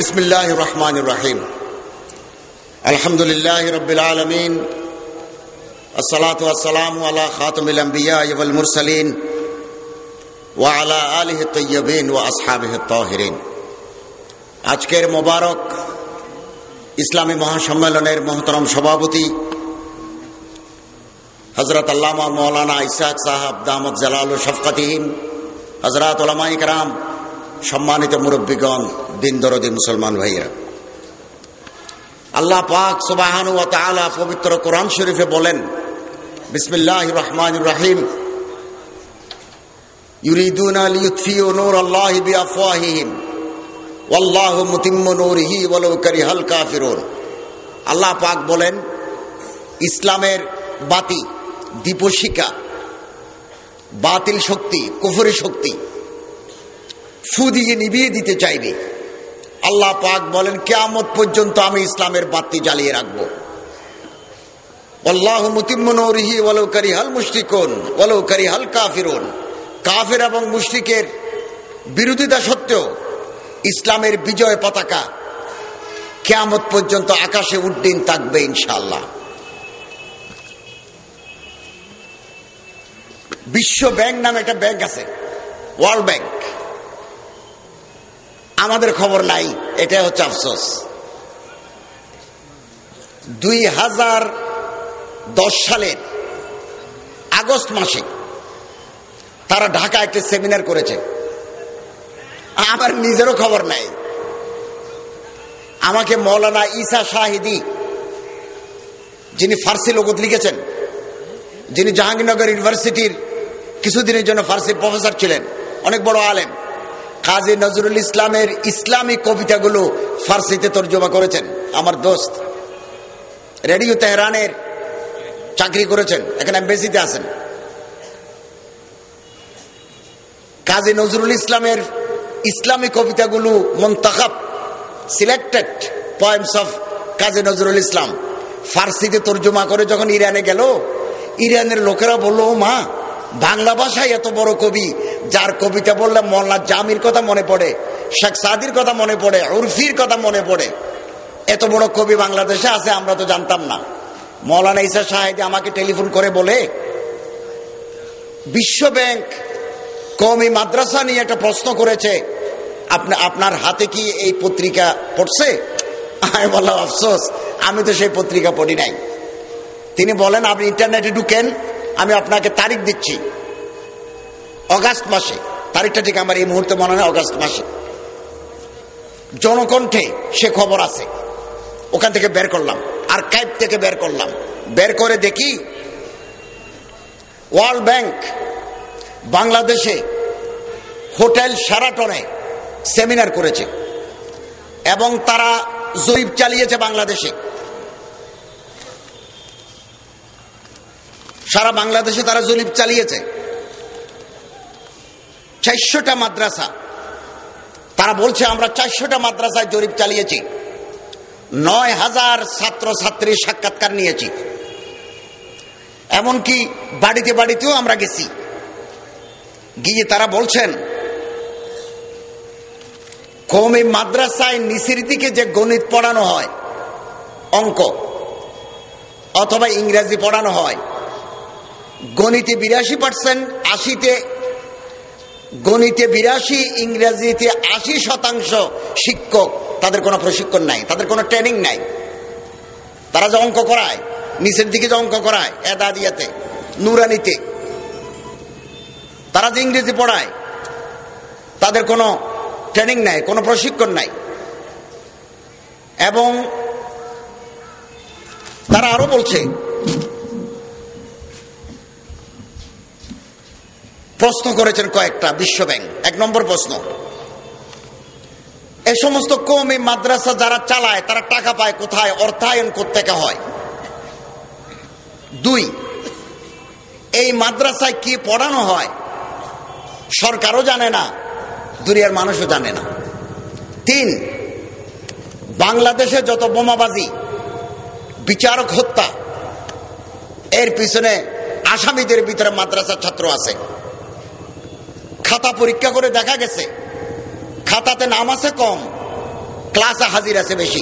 بسم الله الرحمن الرحيم الحمد لله رب العالمين الصلاة والسلام على خاتم الأنبياء والمرسلين وعلى آله الطيبين وأصحابه الطاهرين আজকের মোবারক ইসলামী মহাসম্মেলনের মহতরম সভাপতি হজরত আল্লামা মৌলানা ইসাক সাহাব দামদ জালাল শফকাতিহীন হজরত ওলামাই কারাম সম্মানিত মুরব্বীগণ দিন দরদি মুসলমান ভাইরা আল্লাহ পাক সুবাহানু ও তাআলা পবিত্র কোরআন শরীফে বলেন বিসমিল্লাহ রহমান রাহিম। ইউরিদুন ইউরিদুনা লিউতফিউ নূর আল্লাহ বিআফওয়াহিহিম। ওয়াল্লাহু মুতিম্মু নূরিহি ওয়ালাউ কারিহাল কাফিরুন। আল্লাহ পাক বলেন, ইসলামের বাতি দীপশিকা বাতিল শক্তি, কুফরি শক্তি ফু নিভিয়ে দিতে চাইবে। আল্লাহ পাক বলেন, কেয়ামত পর্যন্ত আমি ইসলামের বাতি জ্বালিয়ে রাখব। আল্লাহ মুতিম্মনৌরিহি ওয়ালাউ কারিহাল মুশরিকুন ওয়ালাউ কারিহাল কাফিরুন। কাফির এবং মুশরিকের বিরোধিতা সত্ত্বেও ইসলামের বিজয় পতাকা কেয়ামত পর্যন্ত আকাশে উড্ডিন থাকবে ইনশাআল্লাহ। বিশ্ব ব্যাংক নামে একটা ব্যাংক আছে, ওয়ার্ল্ড ব্যাংক। আমাদের খবর নাই এটা হচ্ছে আফসোস। দুই হাজার দশ সালের আগস্ট মাসে তারা ঢাকা একটি সেমিনার করেছে। আমার নিজেরও খবর নাই। আমাকে মৌলানা ঈসা শাহিদি, যিনি ফার্সি লোকত লিখেছেন, যিনি জাহাঙ্গীরনগর ইউনিভার্সিটির কিছুদিনের জন্য ফার্সি প্রফেসর ছিলেন, অনেক বড় আলেম। কাজী নজরুল ইসলামের ইসলামী কবিতাগুলো ফার্সিতে তর্জমা করেছেন। আমার দোস্ত রেডিও তেহরানের চাকরি করেছেন, এখানে এম্বেসিতে আছেন। কাজী নজরুল ইসলামের ইসলামী কবিতাগুলো মন্তাখাব, selected poems of Kazi Nazrul Islam. ফার্সিতে তর্জমা করে যখন ইরানে গেল, ইরানের লোকেরা বলল মা বাংলা ভাষায় এত বড় কবি, যার কবিতা বললে মোল্লা জামির কথা মনে পড়ে, শেখ সাদির কথা মনে পড়ে, উর্ফির কথা মনে পড়ে। এত বড় কবি বাংলাদেশে আছে, আমরা তো জানতাম না। মৌলানা ইসা সাহেদ আমাকে টেলিফোন করে বলে, বিশ্ব ব্যাংক কমি মাদ্রাসা নিয়ে একটা প্রশ্ন করেছে, আপনি, আপনার হাতে কি এই পত্রিকা পড়ছে? আমি বললাম, আফসোস, আমি তো সেই পত্রিকা পড়ি নাই। তিনি বলেন, আপনি ইন্টারনেটে ঢুকেন আমি আপনাকে তারিখ দিচ্ছি। অগাস্ট মাসে। তারিখটা ঠিক আমার এই মুহূর্তে মনে হয় অগাস্ট মাসে। জনকণ্ঠে সে খবর আছে। ওখান থেকে বের করলাম। আর কাইপ থেকে বের করলাম। বের করে দেখি ওয়ার্ল্ড ব্যাংক বাংলাদেশে হোটেল সেরাটনে সেমিনার করেছে। এবং তারা জরিপ চালিয়েছে বাংলাদেশে। সারা বাংলাদেশে তারা জরিপ চালিয়েছে। চারশোটা মাদ্রাসা। তারা বলছে, আমরা চারশোটা মাদ্রাসায় জরিপ চালিয়েছি। নয় হাজার ছাত্র ছাত্রী সাক্ষাৎকার নিয়েছি। এমনকি বাড়িতে বাড়িতেও আমরা গেছি। গিয়ে তারা বলছেন কমে মাদ্রাসায় নিচের দিকে যে গণিত পড়ানো হয়, অঙ্ক, অথবা ইংরেজি পড়ানো হয় গণিতে বিরাশি পার্সেন্ট, আশিতে, গণিতে বিরাশি, ইংরেজিতে আশি শতাংশ শিক্ষক। তাদের কোনো প্রশিক্ষণ নাই, তাদের কোনো ট্রেনিং নাই। তারা যে অঙ্ক করায়, নিচের দিকে যে অঙ্ক করায় এদা দিয়াতে, নুরানিতে। তারা যে ইংরেজি পড়ায়, তাদের কোনো ট্রেনিং নাই, কোনো প্রশিক্ষণ নাই। এবং তারা আরও বলছে প্রশ্ন করেছেন কয়েকটা, বিশ্ব ব্যাংক। এক নম্বর প্রশ্ন। এ সমস্ত কমই মাদ্রাসা যারা চালায়, তারা টাকা পায় কোথায়? অর্থায়ন করতে হয়? দুই, এই মাদ্রাসায় কি পড়ানো হয়? সরকারও জানে না, দুনিয়ার মানুষও জানে না। তিন, বাংলাদেশে যত বোমাবাজি, বিচারক হত্যা, এর পিছনে আসামিদের ভিতরে মাদ্রাসার ছাত্র আছে। খাতা পরীক্ষা করে দেখা গেছে। খাতাতে নাম আছে কম ক্লাসে হাজির আছে বেশি।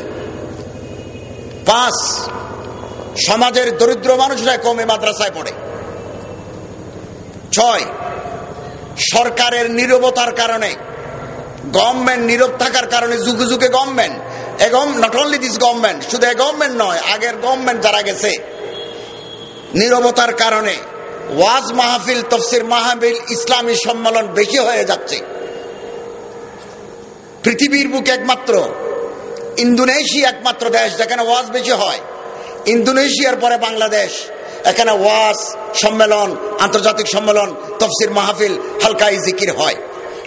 পাঁচ, সমাজের দরিদ্র মানুষরা কমে মাদ্রাসায় পড়ে। ছয়, সরকারের নিরবতার কারণে গভর্নমেন্ট নীরব থাকার কারণে যুগে যুগে government এগম not only this government শুধু এ গভর্নমেন্ট নয়, আগের গভর্নমেন্ট যারা গেছে, নিরবতার কারণে ওয়াজ মাহফিল, তফসির মাহফিল, ইসলামী সম্মেলন বেশি হয়ে যাচ্ছে। পৃথিবীর বুকে একমাত্র, ইন্দোনেশিয়া একমাত্র দেশ যেখানে ওয়াজ বেশি হয়। ইন্দোনেশিয়ার পরে বাংলাদেশ, এখানে ওয়াজ সম্মেলন, আন্তর্জাতিক সম্মেলন, তফসির মাহফিল, হালকাই জিকির হয়।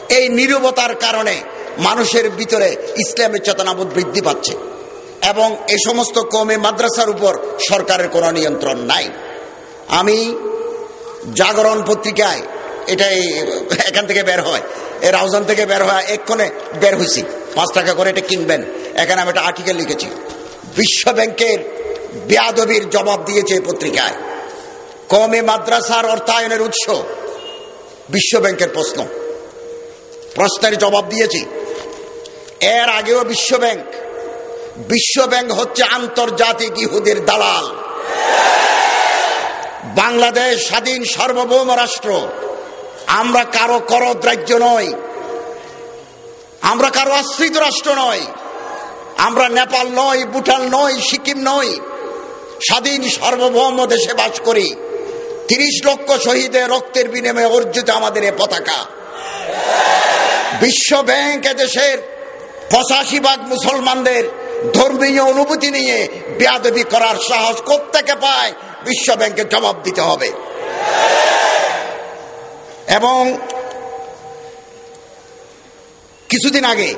এই নিরবতার কারণে মানুষের ভিতরে ইসলামের চেতনাবোধ বৃদ্ধি পাচ্ছে এবং এ সমস্ত কমে মাদ্রাসার উপর সরকারের কোনো নিয়ন্ত্রণ নাই। আমি জাগরণ পত্রিকায় এটাই এখান থেকে বের হয়। এর রাউজান থেকে বের হয় এক্ষণে বের হয়েছি পাঁচ টাকা করে এটা কিনবেন। এখানে আমি একটা আর্টিকেল লিখেছি। বিশ্ব ব্যাংকের বেয়াদবির জবাব দিয়েছে পত্রিকায়। কমে মাদ্রাসার অর্থায়নের উৎস। বিশ্ব ব্যাংকের প্রশ্ন। প্রশ্নের জবাব দিয়েছি। এর আগেও বিশ্ব ব্যাংক বিশ্ব ব্যাংক হচ্ছে আন্তর্জাতিক ইহুদের দালাল। বাংলাদেশ স্বাধীন সার্বভৌম রাষ্ট্র। আমরা কারও করদ্রাজ্য নই। আমরা কারও আশ্রিত রাষ্ট্র নয় আমরা নেপাল নই, ভুটান নই, সিকিম নই। স্বাধীন সার্বভৌম দেশে বাস করি। তিরিশ লক্ষ শহীদের রক্তের বিনিময়ে অর্জিত আমাদের এ পতাকা। বিশ্ব ব্যাংক এদেশের পঁচাশি ভাগ মুসলমানদের ধর্মীয় অনুভূতি নিয়ে বেয়াদবি করার সাহস কোথেকে পায়? বিশ্ব ব্যাংকে জবাব দিতে হবে। এবং কিছুদিন আগে,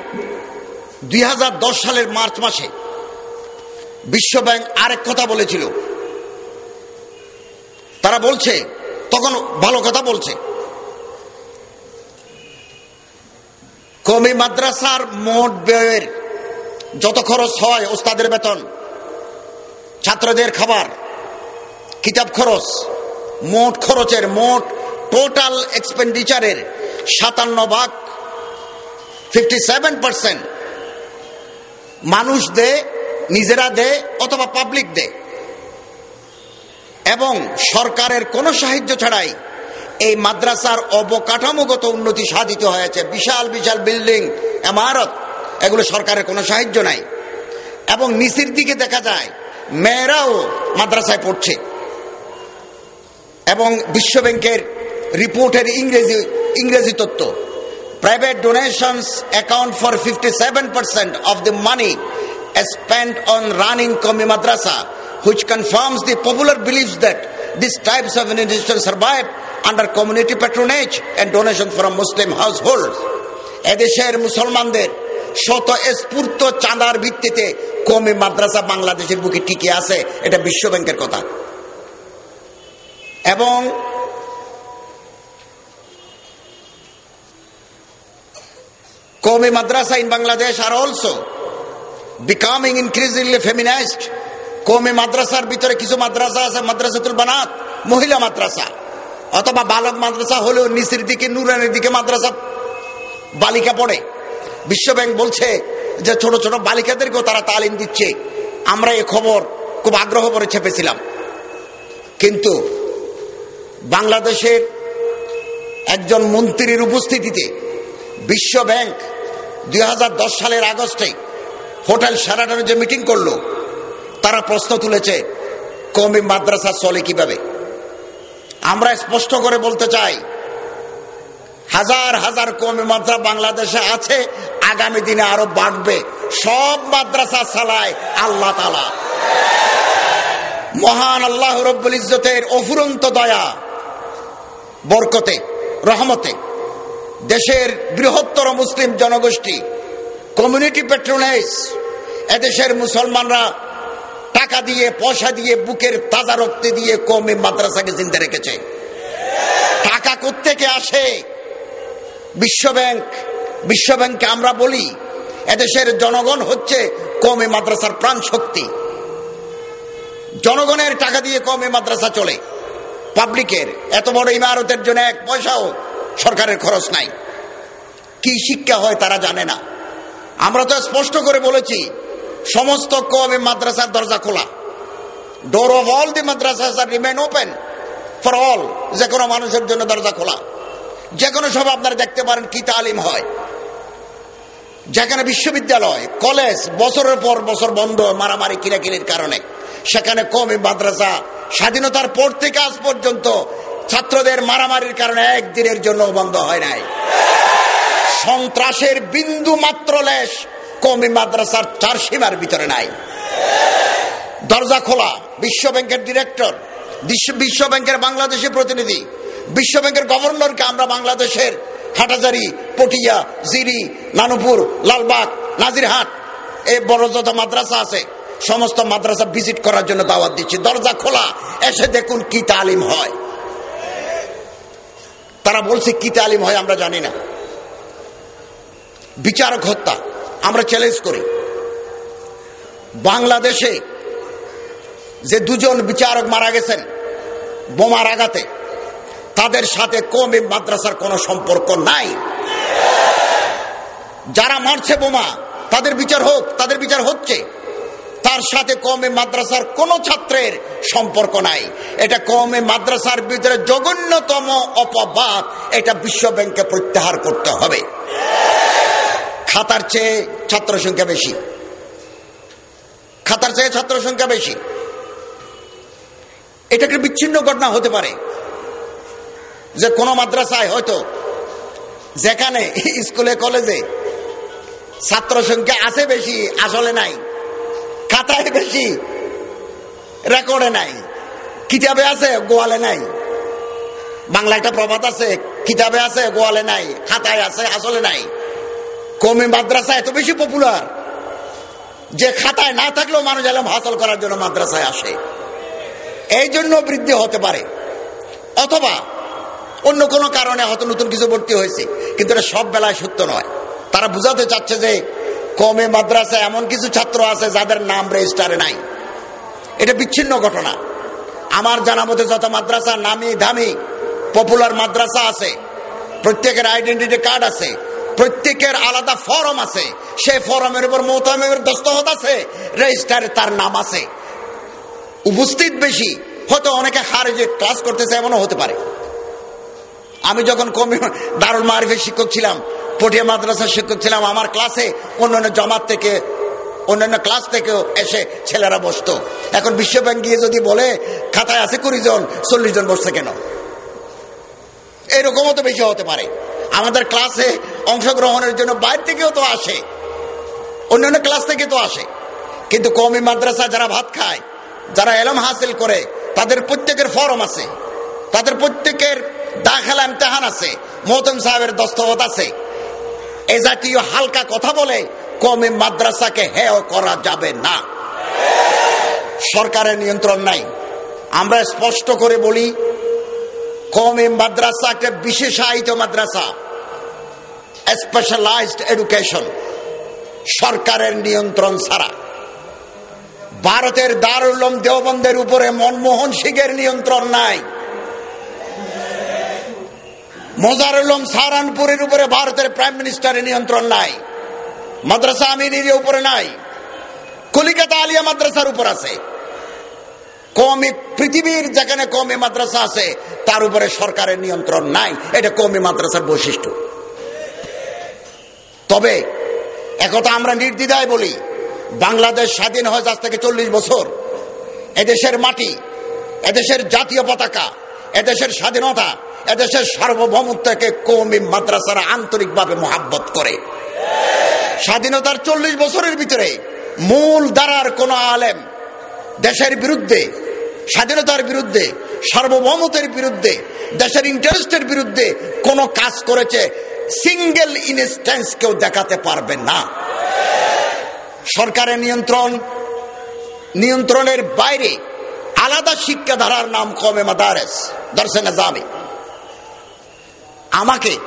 দুই হাজার দশ সালের মার্চ মাসে বিশ্ব ব্যাংক আরেক কথা বলেছিল। তারা বলছে, তখন ভালো কথা বলছে। কমি মাদ্রাসার মোট ব্যয়ের যত খরচ হয় ওস্তাদের বেতন, ছাত্রদের খাবার কিতাব খরচ, মোট খরচের মোট টোটাল এক্সপেন্ডিচারের সাতান্ন ভাগ ফিফটি সেভেন পার্সেন্ট মানুষ দে নিজেরা দে অথবা পাবলিক দে। এবং সরকারের কোনো সাহায্য ছাড়াই এই মাদ্রাসার অবকাঠামোগত উন্নতি সাধিত হয়েছে। বিশাল বিশাল বিল্ডিং এমারত এগুলো সরকারের কোনো সাহায্য নাই। এবং নিচের দিকে দেখা যায়, মেয়েরাও মাদ্রাসায় পড়ছে। এবং বিশ্ব ব্যাংকের রিপোর্টের ইংরেজি ইংরেজি তত্ত্ব private donations account for fifty seven percent of the money spend on running Qawmi madrasa which confirms the popular believes that this types of institution survive under community patronage and donation from Muslim household এদেশের মুসলমানদের শত স্ফূর্ত চাঁদার ভিত্তিতে কমি মাদ্রাসা বাংলাদেশের বুকে টিকে আছে, এটা বিশ্ব ব্যাংকের কথা। এবং Qawmi madrasa in Bangladesh are also becoming increasingly feminised Qawmi মাদ্রাসার ভিতরে কিছু মাদ্রাসা আছে, মাদ্রাসাতুল বানাত, মহিলা মাদ্রাসা, অথবা বালক মাদ্রাসা হলেও নিচের দিকে, নুরানের দিকে মাদ্রাসা বালিকা পড়ে। বিশ্ব ব্যাংক বলছে যে ছোট ছোট বালিকাদেরকেও তারা তালিম দিচ্ছে। আমরা এ খবর খুব আগ্রহ করে ছেপেছিলাম। কিন্তু বাংলাদেশের একজন মন্ত্রীর উপস্থিতিতে বিশ্ব ব্যাংক দুই হাজার দশ সালের আগস্টে হোটেল সারাটার যে মিটিং করল, তারা প্রশ্ন তুলেছে কমি মাদ্রাসা চলে কীভাবে? আমরা স্পষ্ট করে বলতে চাই, হাজার হাজার কমি মাদ্রাসা বাংলাদেশে আছে, আগামী দিনে আরও বাড়বে। সব মাদ্রাসা চালায় আল্লাহ তালা মহান আল্লাহ রব্বুল ইজ্জতের অফুরন্ত দয়া। বরকতে, রহমতে। দেশের বৃহত্তর মুসলিম জনগোষ্ঠী কমিউনিটি পেট্রোনাইজ এদেশের মুসলমানরা টাকা দিয়ে, পয়সা দিয়ে, বুকের তাজা রক্তে দিয়ে কমে মাদ্রাসাকে চিন্তা রেখেছে। টাকা কোথেকে আসে? বিশ্ব ব্যাংক বিশ্ব ব্যাংকে আমরা বলি, এদেশের জনগণ হচ্ছে কমে মাদ্রাসার প্রাণ শক্তি জনগণের টাকা দিয়ে কমে মাদ্রাসা চলে। পাবলিকের, এত বড় ইমারতের জন্য এক পয়সাও সরকারের খরচ নাই। কি শিক্ষা হয় তারা জানে না। আমরা তো স্পষ্ট করে বলেছি, সমস্ত কমে মাদ্রাসার দরজা খোলা। Door of all the madrasas are remain open for all যে কোনো মানুষের জন্য দরজা খোলা। যে কোনো সব আপনারা দেখতে পারেন কি তালিম হয়। যেখানে বিশ্ববিদ্যালয়, কলেজ বছরের পর বছর বন্ধ, মারামারি, কিরাকিরির কারণে। সেখানে কমে মাদ্রাসা স্বাধীনতার পর থেকে আজ পর্যন্ত ছাত্রদের মারামারির কারণে একদিনের জন্য বন্ধ হয় নাই। সন্ত্রাসের বিন্দু মাত্র লেশ কমি মাদ্রাসার চার সীমার ভিতরে নাই। দরজা খোলা, বিশ্ব ব্যাংকের ডিরেক্টর বিশ্ব ব্যাংকের বাংলাদেশের প্রতিনিধি, বিশ্ব ব্যাংকের গভর্নরকে আমরা বাংলাদেশের হাটাজারি পটিয়া, জিরি, নানুপুর, লালবাগ, নাজিরহাট এই বড় যত মাদ্রাসা আছে সমস্ত মাদ্রাসা ভিজিট করার জন্য দাওয়াত দিচ্ছি। দরজা খোলা, এসে দেখুন কি তালিম হয়। তারা বলছে, কি তালিম হয় আমরা জানি না। বিচারক হত্যা, আমরা চ্যালেঞ্জ করি। বাংলাদেশে যে দুজন বিচারক মারা গেছেন, বোমার আঘাতে, তাদের সাথে কমে মাদ্রাসার কোনো সম্পর্ক নাই। যারা মারছে বোমা, তাদের বিচার হোক, তাদের বিচার হচ্ছে। তার সাথে কমে মাদ্রাসার কোন ছাত্রের সম্পর্ক নাই। এটা কমে মাদ্রাসার ভিতরে জঘন্যতম অপবাদ এটা বিশ্ব ব্যাংকে প্রত্যাহার করতে হবে। খাতার চেয়ে ছাত্র সংখ্যা বেশি। খাতার চেয়ে ছাত্র সংখ্যা বেশি। এটা একটা বিচ্ছিন্ন ঘটনা হতে পারে। যে কোনো মাদ্রাসায় হয়তো যেখানে স্কুলে কলেজে ছাত্র সংখ্যা আছে বেশি, আসলে নাই। খাতায় বেশি রেকর্ডে নাই, কিতাবে আছে, গোয়ালে নাই। বাংলা একটা প্রবাদ আছে, কিতাবে আছে, গোয়ালে নাই, খাতায় আছে, আসলে নাই। কমে মাদ্রাসা এত বেশি পপুলার যে খাতায় না থাকলেও মানুষ এলাম হাসল করার জন্য মাদ্রাসায় আসে। এই জন্য বৃদ্ধি হতে পারে। অথবা অন্য কোনো কারণে হয়তো নতুন কিছু ভর্তি হয়েছে, কিন্তু এটা সব বেলায় সত্য নয়। তারা বুঝাতে চাচ্ছে যে কমে মাদ্রাসা এমন কিছু ছাত্র আছে যাদের নাম রেজিস্টারে নাই। এটা বিচ্ছিন্ন ঘটনা। আমার জানা মতে যত মাদ্রাসা নামি দামি পপুলার মাদ্রাসা আছে, প্রত্যেকের আইডেন্টিটি কার্ড আছে, প্রত্যেকের আলাদা ফরম আছে, সেই ফরমের উপর মোহতামের দস্তহত আছে রেজিস্টারে তার নাম আছে। উপস্থিত বেশি, হয়তো অনেকে হারে যে ক্লাস করতেছে, এমনও হতে পারে। আমি যখন কমি দারুল মারিফের শিক্ষক ছিলাম পটিয়া মাদ্রাসার শিক্ষক ছিলাম, আমার ক্লাসে অন্যান্য জমাত থেকে, অন্যান্য ক্লাস থেকেও এসে ছেলেরা বসতো। এখন বিশ্ব ব্যাংক গিয়ে যদি বলে, খাতায় আছে কুড়ি জন, চল্লিশ জন বসছে কেন? এরকমও তো বেশি হতে পারে। আমাদের ক্লাসে অংশগ্রহণের জন্য বাইরে থেকেও তো আসে। অন্যান্য ক্লাস থেকে তো আসে। কিন্তু কমি মাদ্রাসা যারা ভাত খায়, যারা এলম হাসিল করে, তাদের প্রত্যেকের ফরম আছে। তাদের প্রত্যেকের দাখালা, ইমতেহান আছে। মোহতম সাহেবের দস্তবত আছে। এ জাতীয় হালকা কথা বলে কমে মাদ্রাসাকে হেয় করা যাবে না। সরকারের নিয়ন্ত্রণ নাই। আমরা স্পষ্ট করে বলি, কমে মাদ্রাসা একটা বিশেষায়িত মাদ্রাসা স্পেশালাইজড এডুকেশন সরকারের নিয়ন্ত্রণ ছাড়া। ভারতের দারুল্লম দেওবন্দের উপরে মনমোহন সিংয়ের নিয়ন্ত্রণ নাই। মোজারুলম সাহারানপুরের উপরে ভারতের প্রাইম মিনিস্টারের নিয়ন্ত্রণ নাই। মাদ্রাসা আমিনের উপরে নাই। কলিকাতা আলিয়া মাদ্রাসার উপর আছে। কমে পৃথিবীর যেখানে কমে মাদ্রাসা আছে, তার উপরে সরকারের নিয়ন্ত্রণ নাই। এটা কমে মাদ্রাসার বৈশিষ্ট্য। তবে একথা আমরা নির্দ্বিধায় বলি, বাংলাদেশ স্বাধীন হয় আজ থেকে চল্লিশ বছর। এদেশের মাটি, এদেশের জাতীয় পতাকা, এদেশের স্বাধীনতা এদেশের সার্বভৌমত্বকে কৌমি মাদ্রাসারা আন্তরিকভাবে মোহাব্বত করে। স্বাধীনতার চল্লিশ বছরের ভিতরে মূল দ্বারার কোন আলেম দেশের বিরুদ্ধে, স্বাধীনতার বিরুদ্ধে সার্বভৌমতের বিরুদ্ধে, দেশের ইন্টারেস্টের বিরুদ্ধে কোন কাজ করেছে, সিঙ্গেল ইনস্ট্যান্স কেউ দেখাতে পারবে না। সরকারের নিয়ন্ত্রণ, নিয়ন্ত্রণের বাইরে আলাদা শিক্ষাধারার নাম কমে মাদারেস দর্শন জামে আমাকে।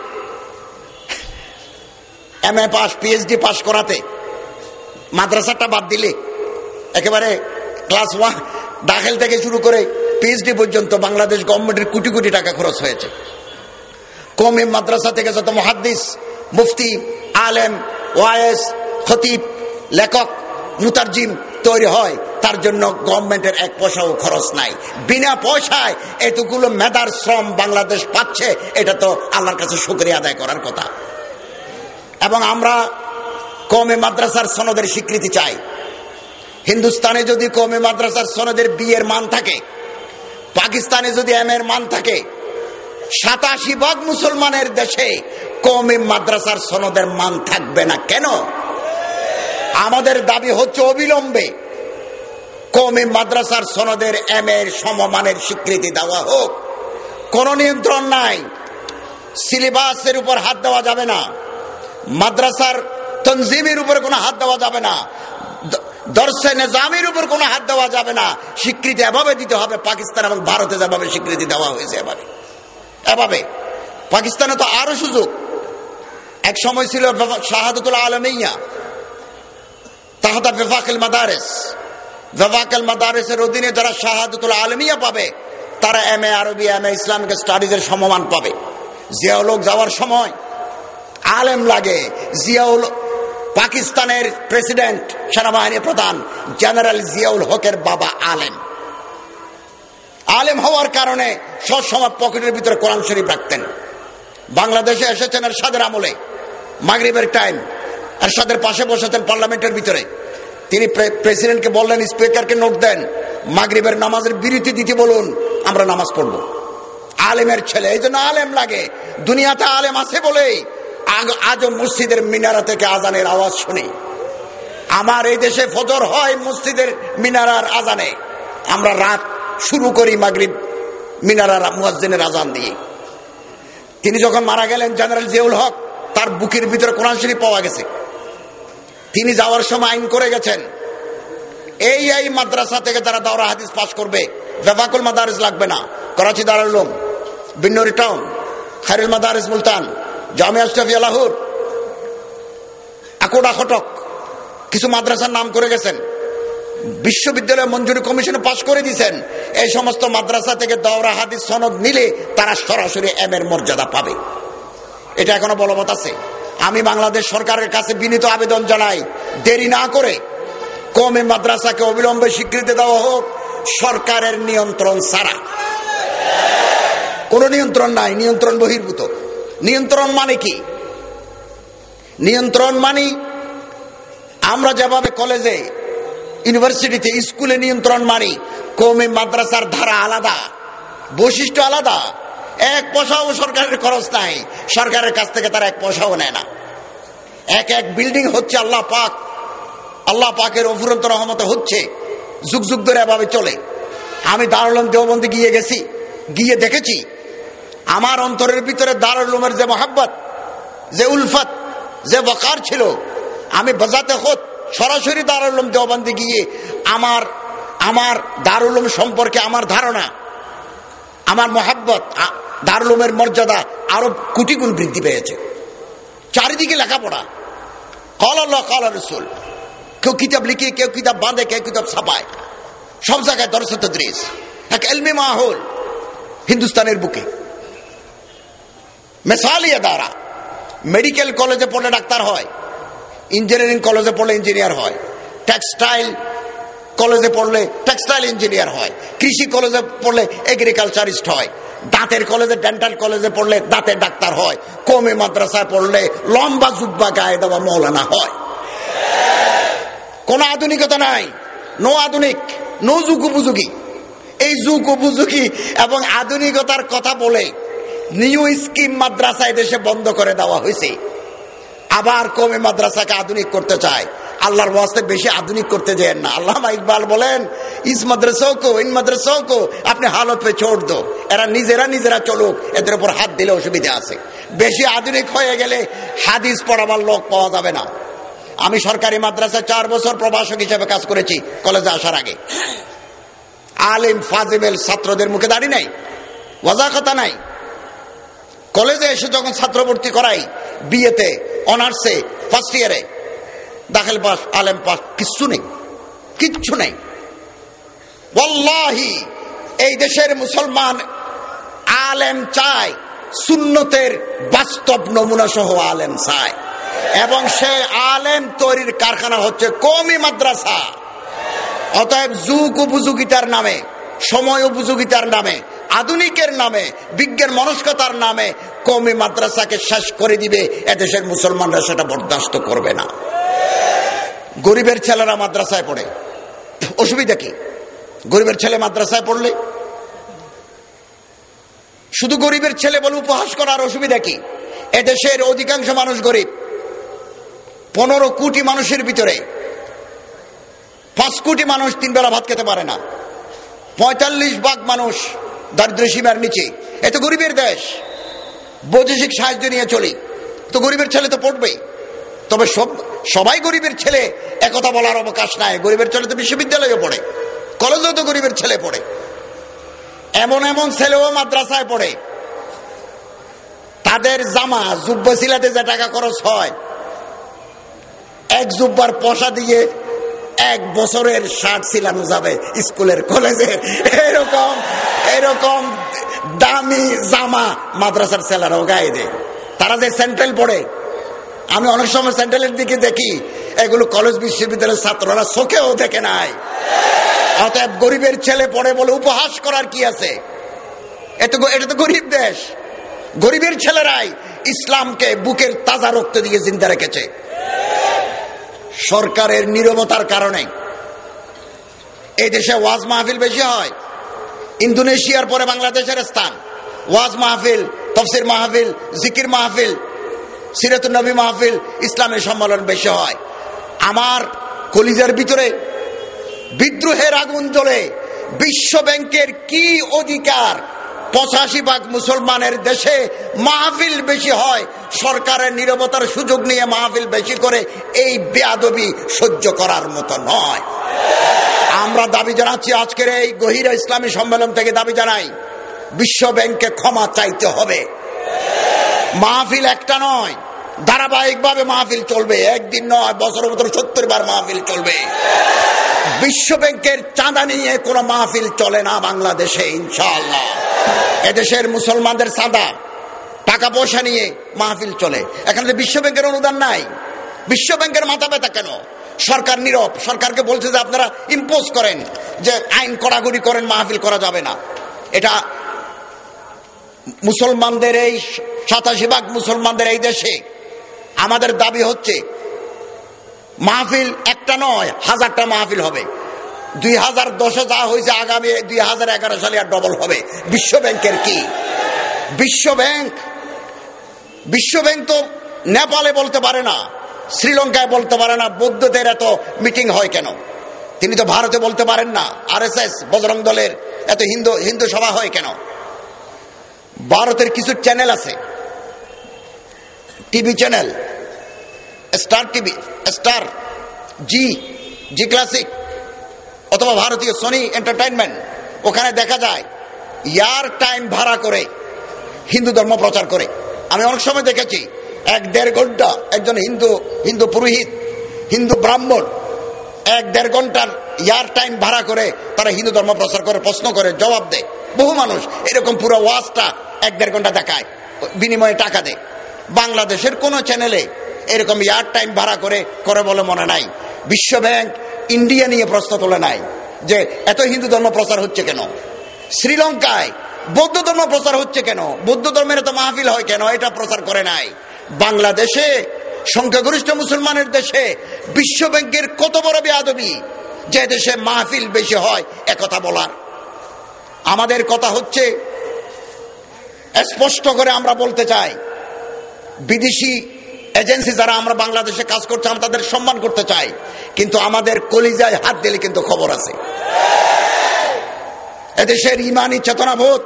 M A pass PhD pass করাতে। মাদ্রাসাটা বাদ দিলে একেবারে ক্লাস ওয়ান দাখিল থেকে শুরু করে পিএইচডি পর্যন্ত বাংলাদেশ গভর্নমেন্টের কোটি কোটি টাকা খরচ হয়েছে। কমে মাদ্রাসা থেকে যত মহাদ্দিস, মুফতি, আলেম ওয়ায়েস খতিব, লেখক মুতারজিম তৈরি হয়, তার জন্য গভর্নমেন্টের এক পয়সাও খরচ নাই। বিনা পয়সায় এতগুলো মেধার শ্রম বাংলাদেশ পাচ্ছে, এটা তো আল্লাহর কাছে শুক্রিয়া আদায় করার কথা। এবং আমরা কমে মাদ্রাসার সনদের স্বীকৃতি চাই। হিন্দুস্তানে যদি কমে মাদ্রাসার সনদের বিয়ের মান থাকে, পাকিস্তানে যদি এম এর মান থাকে, সাতাশি ভাগ মুসলমানের দেশে কমে মাদ্রাসার সনদের মান থাকবে না। কেন? আমাদের দাবি হচ্ছে অবিলম্বে কমে মাদ্রাসার সনদের এম এর সমমানের স্বীকৃতি দেওয়া হোক। কোন নিয়ন্ত্রণ নাই। সিলেবাসের উপর হাত দেওয়া যাবে না। মাদ্রাসার তনজিমের উপর কোনো হাত দেওয়া যাবে না। দর্শে নিজামের উপর কোনো হাত দেওয়া যাবে না। স্বীকৃতি এভাবে দিতে হবে। পাকিস্তান এবং ভারতে যেভাবে স্বীকৃতি দেওয়া হয়েছে এভাবে। এভাবে। পাকিস্তানে তো আরও সুযোগ। এক সময় ছিল শাহাদুল আলমিয়া। তাহাদা বেফাকেল মাদারেস। বেফাকেল মাদারেসের অধীনে যারা শাহাদুল আলমিয়া পাবে, তারা এম এ আরবি, এম এ ইসলামিক স্টাডিজের সমমান পাবে। জিয়াউল যাওয়ার সময় আলেম লাগে। জিয়াউল পাকিস্তানের প্রেসিডেন্ট, সেনাবাহিনী প্রধান, জেনারেল জিয়াউল হকের বাবা আলেম। আলেম হওয়ার কারণে সবসময় পকেটের ভিতরে কোরআন শরীফ রাখতেন। বাংলাদেশে এসেছেন এর সাদের আমলে। মাগরিবের টাইম এরশাদের পাশে বসেছেন পার্লামেন্টের ভিতরে। তিনি প্রেসিডেন্টকে বললেন, স্পিকারকে নোট দেন, মাগরিবের নামাজের বিরতি দিতে বলুন, আমরা নামাজ পড়ব। আলেমের ছেলে, এই জন্য আলেম লাগে। দুনিয়াতে আলেম আছে বলেই আজও মসজিদের মিনারা থেকে আজানের আওয়াজ শুনি। আমার এই দেশে ফজর হয় মসজিদের মিনারার আজানে। আমরা রাত শুরু করি মাগরিব মিনারার মুয়াজ্জিনের আজান দিয়ে। তিনি যখন মারা গেলেন, জেনারেল জিয়াউল হক তার বুকের ভিতরে কোরআন শরীফ পাওয়া গেছে। তিনি যাওয়ার সময় আইন করে গেছেন। এই এই মাদ্রাসা থেকে যারা দাওরা হাদিস পাশ করবে বেফাকুল মাদারিস লাগবে না। করাচি দারুল বিন্নরি টাউন খারিল মাদারিস মুলতান, জামিয়া শফি লাহুর আকোডা খটক, কিছু মাদ্রাসার নাম করে গেছেন। বিশ্ববিদ্যালয় মঞ্জুরি কমিশনে পাশ করে দিয়েছেন। এই সমস্ত মাদ্রাসা থেকে দৌরা হাদিস সনদ নিলে তারা সরাসরি এম এর মর্যাদা পাবে। এটা এখনও বলবৎ আছে। আমি বাংলাদেশ সরকারের কাছে বিনীত আবেদন জানাই, দেরি না করে কমে মাদ্রাসাকে অবিলম্বে স্বীকৃতি দেওয়া হোক, সরকারের নিয়ন্ত্রণ ছাড়া। কোনো নিয়ন্ত্রণ নাই, নিয়ন্ত্রণ বহির্ভূত। নিয়ন্ত্রণ মানে কি? নিয়ন্ত্রণ মানে আমরা যেভাবে কলেজে, ইউনিভার্সিটিতে, স্কুলে নিয়ন্ত্রণ মানি, কমে মাদ্রাসার ধারা আলাদা, বৈশিষ্ট্য আলাদা এক পয়সাও সরকারের খরচ নাই। সরকারের কাছ থেকে তারা এক পয়সাও নেয় না। এক এক বিল্ডিং হচ্ছে আল্লাহ পাক। আল্লাহ পাকের অফুরন্ত রহমতে হচ্ছে। যুগ যুগ ধরে এভাবে চলে। আমি দারুলম দেওবন্দি গিয়ে গেছি, গিয়ে দেখেছি। আমার অন্তরের ভিতরে দারুলুমের যে মহাব্বত, যে উলফত, যে বকার ছিল, আমি বাজাতে হোত সরাসরি দারুলম দেওবন্দি গিয়ে আমার আমার দারুলম সম্পর্কে আমার ধারণা আমার মহাব্বত দারুলুমের মর্যাদা আরও কোটি গুণ বৃদ্ধি পেয়েছে। চারিদিকে লেখাপড়া। কল আল্লাহ, কল রসুল। কেউ কিতাব লিখে, কেউ কিতাব বাঁধে, কেউ কিতাব ছাপায়। সব জায়গায় দর্শত দৃশ এক এলমি মাহল, হিন্দুস্তানের বুকে। মেসালিয়া দ্বারা। মেডিকেল কলেজে পড়লে ডাক্তার হয়। ইঞ্জিনিয়ারিং কলেজে পড়লে ইঞ্জিনিয়ার হয়। টেক্সটাইল কলেজে পড়লে টেক্সটাইল ইঞ্জিনিয়ার হয়, কৃষি কলেজে পড়লে এগ্রিকালচারিস্ট হয়, দাঁতের কলেজে ডেন্টাল কলেজে পড়লে দাঁতের ডাক্তার হয়, কমে মাদ্রাসায় পড়লে লম্বা জুব্বা গায়ে দেওয়া মৌলানা হয়। কোন আধুনিকতা নাই, নো আধুনিক, নো যুগ উপযোগী। এই যুগ উপযোগী এবং আধুনিকতার কথা বলে নিউ স্কিম মাদ্রাসায় দেশে বন্ধ করে দেওয়া হয়েছে। আবার কমে মাদ্রাসাকে আধুনিক করতে চায়। আল্লাহর বাস্তে বেশি আধুনিক করতে যেন না। আল্লাহ ইকবাল বলেন, ইস মাদ্রাসাও কো, ইন মাদ্রাসাও কো, আপনি হালত পে ছোট দো। এরা নিজেরা নিজেরা চলুক, এদের উপর হাত দিলে অসুবিধা আছে। বেশি আধুনিক হয়ে গেলে হাদিস পড়াবার লোক পাওয়া যাবে না। আমি সরকারি মাদ্রাসায় চার বছর প্রভাষক হিসেবে কাজ করেছি, কলেজে আসার আগে। আলিম ফাজিবেল ছাত্রদের মুখে দাঁড়ি নাই ওয়াজা কথা নাই। কলেজে এসে যখন ছাত্র ভর্তি করাই, বিয়েতে, অনার্সে ফার্স্ট ইয়ারে দাখিল পাস, আলেম পাস, কিচ্ছু নেই। কিচ্ছু নেই। ওয়াল্লাহি, এই দেশের মুসলমান আলেম চায়, সুন্নতের বাস্তব নমুনা সহ আলেম চায়। এবং সে আলেম তৈরির কারখানা হচ্ছে কমি মাদ্রাসা। অতএব যুগ উপযোগিতার নামে, সময় উপযোগিতার নামে, আধুনিকের নামে, বিজ্ঞান মনস্কতার নামে কমি মাদ্রাসাকে শেষ করে দিবে, এদেশের মুসলমানরা সেটা বরদাস্ত করবে না। গরিবের ছেলেরা মাদ্রাসায় পড়ে। অসুবিধা কি? গরিবের ছেলে মাদ্রাসায় পড়লে? শুধু গরিবের ছেলে বলে উপহাস করার অসুবিধা কি? এদেশের অধিকাংশ মানুষ গরিব। পনেরো কোটি মানুষের ভিতরে পাঁচ কোটি মানুষ তিন বেলা ভাত খেতে পারে না। পঁয়তাল্লিশ ভাগ মানুষ দারিদ্র সীমার নিচে। এত গরিবের দেশ। বৈদেশিক সাহায্য নিয়ে চলি। তো গরিবের ছেলে তো পড়বেই। তবে সব সবাই গরিবের ছেলে একথা বলার অবকাশ নাই। গরিবের ছেলে তো বিশ্ববিদ্যালয়ে পড়ে, কলেজেও তো গরিবের ছেলে পড়ে। এমন এমন ছেলেও মাদ্রাসায় পড়ে। তাদের জামা জুব্ব সিলাতে যে টাকা খরচ হয়, এক জুব্বার পয়সা দিয়ে এক বছরের শার্ট সিলানো যাবে স্কুলের কলেজের এরকম এরকম দামি জামা মাদ্রাসার ছেলেরাও গায়ে দেয়। তারা যে সেন্ট্রাল পড়ে আমি অনেক সময় সেন্ট্রালের দিকে দেখি, এগুলো কলেজ বিশ্ববিদ্যালয়ের ছাত্ররা চোখেও দেখে নাই। অতএব গরিবের ছেলে পড়ে বলে উপহাস করার কি আছে? এত এটা তো গরিব দেশ। গরিবের ছেলেরাই ইসলামকে বুকের তাজা রক্ত দিয়ে চিন্তা রেখেছে। সরকারের নিরবতার কারণে। এই দেশে ওয়াজ মাহফিল বেশি হয়। ইন্দোনেশিয়ার পরে বাংলাদেশের স্থান। ওয়াজ মাহফিল, তফসির মাহফিল, জিকির মাহফিল সিরাতুল নবী মাহফিল ইসলামের সম্মেলন বেশি হয়। আমার কলিজার ভিতরে বিদ্রোহের আগুন জ্বলে বিশ্ব ব্যাংকের কি অধিকার? পঁচাশি ভাগ মুসলমানের দেশে মাহফিল বেশি হয়, সরকারের নিরবতার সুযোগ নিয়ে মাহফিল বেশি করে এই বেয়াদবি সহ্য করার মতো নয়। আমরা দাবি জানাচ্ছি, আজকের এই গহিরা ইসলামী সম্মেলন থেকে দাবি জানাই, বিশ্ব ব্যাংকে ক্ষমা চাইতে হবে। মাহফিল একটা নয় ধারাবাহিকভাবে মাহফিল চলবে। একদিন নয় বছর বছর সত্তর বার মাহফিল চলবে। বিশ্ব ব্যাংকের চাঁদা নিয়ে কোনো মাহফিল চলে না বাংলাদেশে, ইনশাআল্লাহ। এদেশের মুসলমানদের চাঁদা টাকা পয়সা নিয়ে মাহফিল চলে। এখানে বিশ্ব ব্যাংকের অনুদান নাই। বিশ্ব ব্যাংকের মাথা ব্যথা কেন? সরকার নীরব। সরকারকে বলছে যে আপনারা ইম্পোজ করেন যে আইন কড়াকড়ি করেন, মাহফিল করা যাবে না। এটা মুসলমানদের এই সাতাশি ভাগ মুসলমানদের এই দেশে আমাদের দাবি হচ্ছে, মাহফিল একটা নয়, হাজারটা মাহফিল হবে। দুই হাজার দশে যা হয়েছে আগামী দুই হাজার এগারো সালে আর ডবল হবে। বিশ্ব ব্যাংকের কি? বিশ্ব ব্যাংক বিশ্ব ব্যাংক তো নেপালে বলতে পারে না, শ্রীলঙ্কায় বলতে পারে না, বৌদ্ধদের এত মিটিং হয় কেন? তিনি তো ভারতে বলতে পারেন না আর এস এস বজরং দলের এত হিন্দু হিন্দু সভা হয় কেন? ভারতের কিছু চ্যানেল আছে TV channel, star TV, star, Zee Zee classic, অথবা ভারতীয় সোনি এন্টারটেনমেন্ট ওখানে দেখা যায়, ইয়ার টাইম ভাড়া করে, হিন্দু ধর্ম প্রচার করে। আমি অনেক সময় দেখেছি, এক দেড় ঘণ্টা একজন হিন্দু হিন্দু পুরোহিত, হিন্দু ব্রাহ্মণ, এক দেড় ঘণ্টার ইয়ার টাইম ভাড়া করে তারা হিন্দু ধর্ম প্রচার করে, প্রশ্ন করে, জবাব দেয়। বহু মানুষ এরকম পুরো ওয়াজটা এক দেড় ঘণ্টা দেখায়, বিনিময়ে টাকা দেয়। বাংলাদেশের কোনো চ্যানেলে এরকম ইয়ার টাইম ভাড়া করে করে বলে মনে নাই। বিশ্ব ব্যাংক ইন্ডিয়া নিয়ে প্রশ্ন তোলে নাই যে, এত হিন্দু ধর্ম প্রচার হচ্ছে কেন? শ্রীলঙ্কায় বৌদ্ধ ধর্ম প্রচার হচ্ছে কেন? বৌদ্ধ ধর্মের এত মাহফিল হয় কেন? এটা প্রচার করে নাই। বাংলাদেশে সংখ্যাগরিষ্ঠ মুসলমানের দেশে বিশ্ব ব্যাংকের কত বড় বেয়াদবি যে দেশে মাহফিল বেশি হয়, একথা বলার। আমাদের কথা হচ্ছে, স্পষ্ট করে আমরা বলতে চাই বিদেশি এজেন্সি যারা আমরা বাংলাদেশে কাজ করছে, আমরা তাদের সম্মান করতে চাই। কিন্তু আমাদের কলিজায় হাত দিলে কিন্তু খবর আছে। এদেশের ইমানি চেতনাবোধ,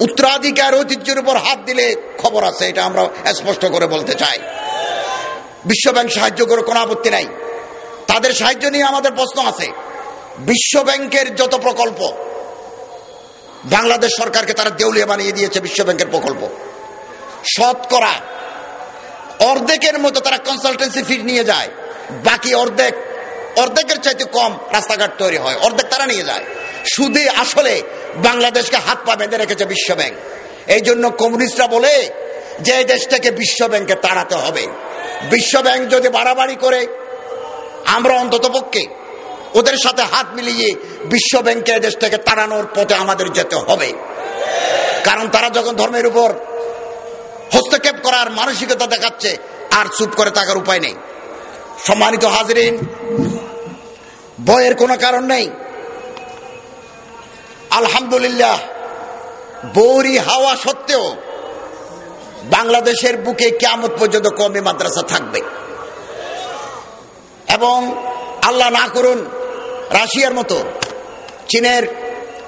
উত্তরাধিকার, ঐতিহ্যের উপর হাত দিলে খবর আছে, এটা আমরা স্পষ্ট করে বলতে চাই। বিশ্বব্যাংক সাহায্য করে কোনো আপত্তি নাই। তাদের সাহায্য নিয়ে আমাদের প্রশ্ন আছে। বিশ্ব ব্যাংকের যত প্রকল্প, বাংলাদেশ সরকারকে তারা দেউলিয়া বানিয়ে দিয়েছে বিশ্ব ব্যাংকের প্রকল্প। শতকরা অর্ধেকের মতো তারা কনসালটেন্সি ফি নিয়ে যায়। বাকি অর্ধেক, অর্ধেকের চাইতে কম রাস্তাঘাট তৈরি হয়। অর্ধেক তারা নিয়ে যায়। শুধু আসলে বাংলাদেশকে হাত পা বেঁধে রেখেছে বিশ্ব ব্যাংক। এই জন্য কমিউনিস্টরা বলে যে এই দেশটাকে বিশ্ব ব্যাংকে তাড়াতে হবে। বিশ্ব ব্যাংক যদি বাড়াবাড়ি করে, আমরা অন্তত পক্ষে ওদের সাথে হাত মিলিয়ে বিশ্ব ব্যাংকে দেশটাকে তাড়ানোর পথে আমাদের যেতে হবে। কারণ তারা যখন ধর্মের উপর হস্তক্ষেপ করার মানসিকতা দেখাচ্ছে, আর চুপ করে থাকার উপায় নেই। সম্মানিত হাজরিন বয়ের কোনো কারণ নেই। আলহামদুলিল্লাহ, বৌরি হাওয়া সত্ত্বেও বাংলাদেশের বুকে কেমন পর্যন্ত কমে মাদ্রাসা থাকবে। এবং আল্লাহ না করুন, রাশিয়ার মতো, চীনের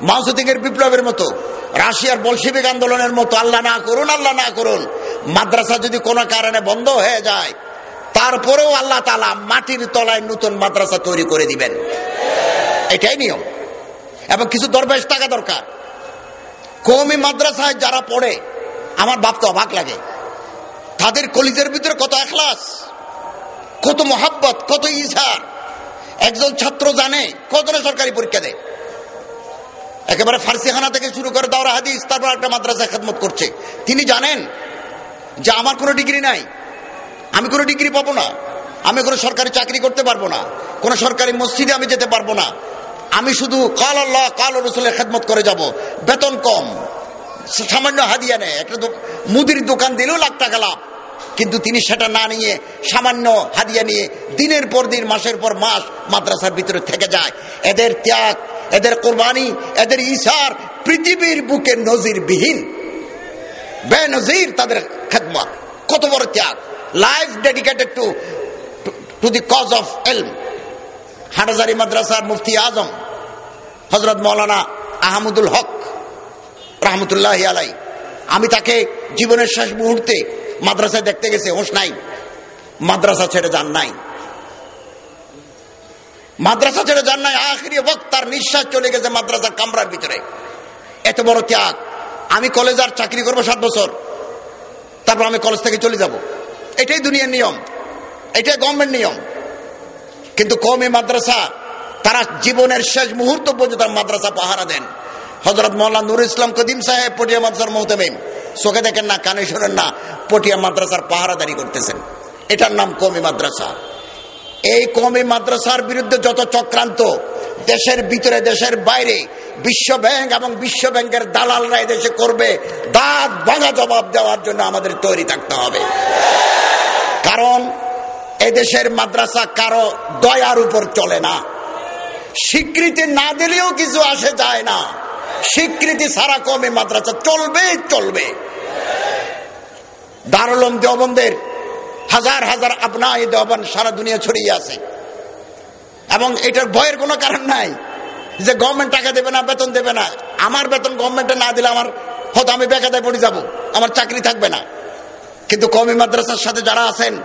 মাউসুদিকের বিপ্লবের মতো রাশিয়ার বলশিবিক আন্দোলনের মতো আল্লাহ না করুন, আল্লাহ না করুন। মাদ্রাসা যদি কোনো কারণে বন্ধ হয়ে যায়, তারপরেও আল্লাহ তালা মাটির তলায় নতুন মাদ্রাসা তৈরি করে দিবেন। এটাই নিয়ম। এবং কিছু দরবেশ টাকা দরকার। কৌমি মাদ্রাসায় যারা পড়ে, আমার ভাবতে অবাক লাগে। তাদের কলিজের ভিতরে কত এখলাস, কত মোহাব্বত, কত ইসার একজন ছাত্র জানে, কতটা সরকারি পরীক্ষা দেয়। একেবারে ফার্সিখানা থেকে শুরু করে দাওরা হাদিস, তারপর একটা মাদ্রাসায় খেদমত করছে। তিনি জানেন যে আমার কোনো ডিগ্রি নাই। আমি কোনো ডিগ্রি পাবো না। আমি কোনো সরকারি চাকরি করতে পারব না। কোনো সরকারি মসজিদে আমি যেতে পারব না। আমি শুধু কাল আল্লাহ, কাল রসুলের খেদমত করে যাব। বেতন কম। সামান্য হাদিয়া নেয়। একটা মুদির দোকান দিলেও লাখ টাকা লাভ। কিন্তু তিনি সেটা না নিয়ে সামান্য হাদিয়া নিয়ে দিনের পর দিন, মাসের পর মাস মাদ্রাসার ভিতরে থেকে যায়। এদের ত্যাগ এদের কোরবানি, এদের ইসার পৃথিবীর বুকে নজিরবিহীন। বেনজির তাদের খেদমত। কত বড় ত্যাগ। Life dedicated to to the cause of এলম হাটাজারি মাদ্রাসার মুফতি আজম হজরত মৌলানা আহমদুল হক রহমতুল্লাহ আলাই আমি তাকে জীবনের শেষ মুহূর্তে মাদ্রাসায় দেখতে গেছে হোস নাই। মাদ্রাসা ছেড়ে যান নাই। মাদ্রাসা ছেড়ে যান নাই, আখরি বক্ত তার নিঃশ্বাস চলে গেছে মাদ্রাসার কামরার ভিতরে। এত বড় ত্যাগ। আমি কলেজ আর চাকরি করব সাত বছর। তারপর আমি কলেজ থেকে চলে যাব। এটাই দুনিয়ার নিয়ম। এটাই গভর্নমেন্ট নিয়ম। কিন্তু কমে মাদ্রাসা, তারা জীবনের শেষ মুহূর্ত পর্যন্ত মাদ্রাসা পাহারা দেন। হজরত মোল্লা নুর ইসলাম কদিম সাহেব পটিয়া মাদ্রাসার মহতামিম, চোখে দেখেন না, কানে শোনেন না, পটিয়া মাদ্রাসার পাহারাদারি করতেছেন। এটার নাম কমি মাদ্রাসা। এই কমি মাদ্রাসার বিরুদ্ধে যত চক্রান্ত, দেশের ভিতরে, দেশের বাইরে বিশ্ব ব্যাংক এবং বিশ্ব ব্যাংকের দালালরা দেশে করবে, দাঁত ভাঙা জবাব দেওয়ার জন্য আমাদের তৈরি থাকতে হবে। কারণ এদেশের মাদ্রাসা কারও দয়ার উপর চলে না। স্বীকৃতি না দিলেও কিছু আসে যায় না। স্বীকৃতি সারা কমে মাদ্রাসা চলবে চলবে। দারুলম দেওবন্দের হাজার হাজার আপনা এই দেওবন সারা দুনিয়া ছড়িয়ে আছে। এবং এটার ভয়ের কোনো কারণ নাই যে গভর্নমেন্ট টাকা দেবে না, বেতন দেবে না। আমার বেতন গভর্নমেন্টে না দিলে আমার হয়তো আমি বেকাদায় পড়ে যাব, আমার চাকরি থাকবে না। কিন্তু কমি মাদ্রাসার সাথে যারা আছেন,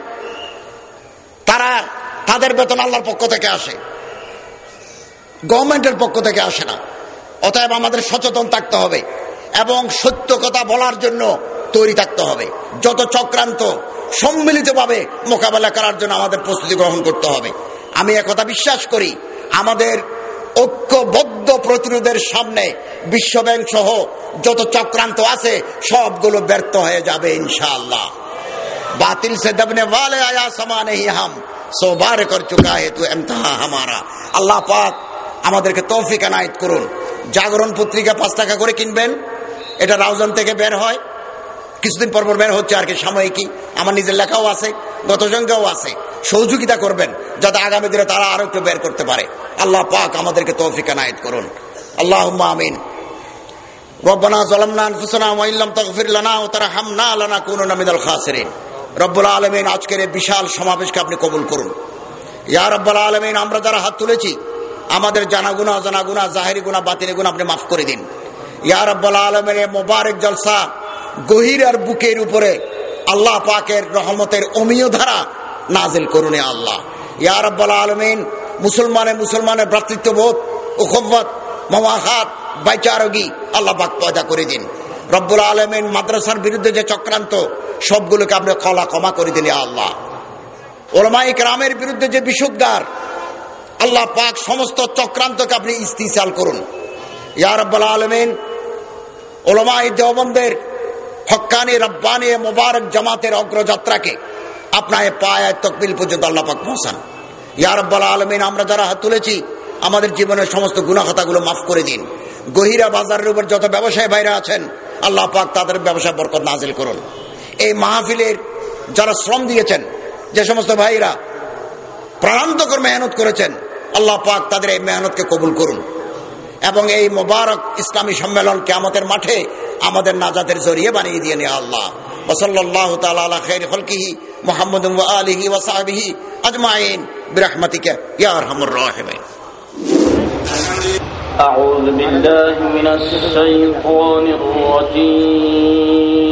তারা তাদের বেতন আল্লাহর পক্ষ থেকে আসে। গভর্নমেন্টের পক্ষ থেকে আসে না। অতএব আমাদের সচেতন থাকতে হবে। এবং সত্য কথা বলার জন্য তৈরি থাকতে হবে যত চক্রান্ত সম্মিলিতভাবে মোকাবেলা করার জন্য আমাদের প্রস্তুতি গ্রহণ করতে হবে আমি একথা বিশ্বাস করি আমাদের ঐক্যবদ্ধ প্রতিরোধের সামনে বিশ্বব্যাংক সহ যত চক্রান্ত আছে সবগুলো ব্যর্থ হয়ে যাবে ইনশাআল্লাহ বাতিল সে দবনে वाले आया समा नहीं हम सो बार कर चुका है तू इम्तहा हमारा আল্লাহ পাক আমাদেরকে তৌফিক আনায়ত করুন জাগরণ পত্রিকা পাঁচ টাকা করে কিনবেন এটা রাউজান থেকে বের হয়। কিছুদিন পর পর বের হচ্ছে আর কি সাময়িকী। আমার নিজের লেখাও আছে গত সংখ্যাও আছে। সহযোগিতা করবেন, যাতে আগামী দিনে তারা আরও একটু বের করতে পারে। আল্লাহ পাক আমাদেরকে তৌফিক আনায়ত করুন। আল্লাহ আমিন। রব্বানা জলামনা আনফুসানা ওয়া ইল্লাম তাগফির লানা ওয়া তারহামনা লানাকুনুনা মিনাল খাসিরিন। রব্বুল আলামিন, আজকের এই বিশাল সমাবেশকে আপনি কবুল করুন। ইয়া রব্বুল আলামিন, আমরা যারা হাত তুলেছি, আমাদের জানা গুণা অজানা গুণা জাহেরি গুণা বাতিনি গুণা আপনি মাফ করে দিন। ইয়া রব্বুল আলামিন এই মোবারক জলসা গহির আর বুকের উপরে আল্লাহ পাকের রহমতের অমীয় ধারা নাজিল করুন আল্লাহ। ইয়ার আব্বাল আলমিন, মুসলমানে মুসলমানের ভ্রাতৃত্ববোধ ওখব্বত মামাহাত বাইচারগি আল্লাহ পাক পয়দা করে দিন। রব্বুল আলমিন মাদ্রাসার বিরুদ্ধে যে চক্রান্ত, সবগুলোকে আপনি কলা ক্ষমা করে দিন আল্লাহ। ওলমাইক রামের বিরুদ্ধে যে বিশুদ্ধার আল্লাহ পাক সমস্ত চক্রান্তকে আপনি ইস্তিসাল করুন। ইয়ার আব্বাল আলমিন ওলমাই দেওবন্দের হকানি রব্বানি মোবারক জামাতের অগ্রযাত্রাকে আপনার পায় তকবিল পর্যন্ত আল্লাহ পাক পৌঁছান। ইয়ার আব্বাল আলমিন, আমরা যারা হাত তুলেছি, আমাদের জীবনের সমস্ত গুণাখাতাগুলো মাফ করে দিন। গহিরা বাজারের উপর যত ব্যবসায়ী ভাইরা আছেন, আল্লাহ পাক তাদের ব্যবসায় বরকত নাজিল করুন। এই মাহফিলের যারা শ্রম দিয়েছেন, যে সমস্ত ভাইরা প্রাণান্তকর মেহনত করেছেন, আল্লাহ পাক তাদের এই মেহনতকে কবুল করুন। এবং এই মোবারক ইসলামী সম্মেলন কেমতের মাঠে আমাদের নাজাদের জড়িয়ে বানিয়ে দিয়ে নেওয়া আল্লাহ ওসল্লাহ তালা খের হলকিহি মোহাম্মদ আলিহি ওসাহাবিহি আজমাইন বিরহমতিকে ইয়ার হামুর রাহেমিন أعوذ بالله من الشيطان الرجيم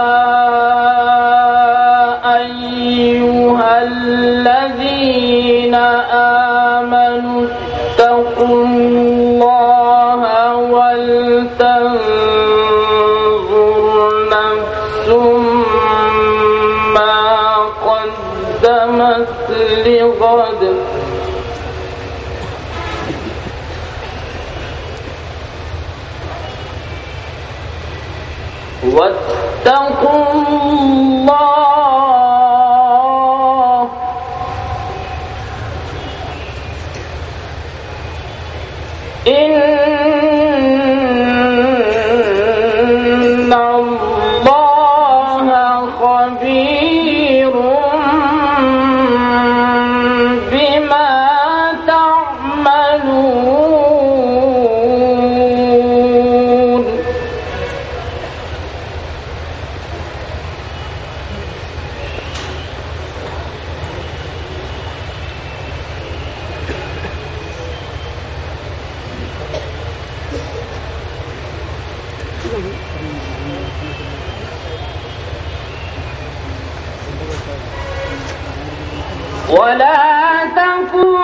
الذين آمنوا ولا تكن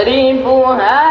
نضربها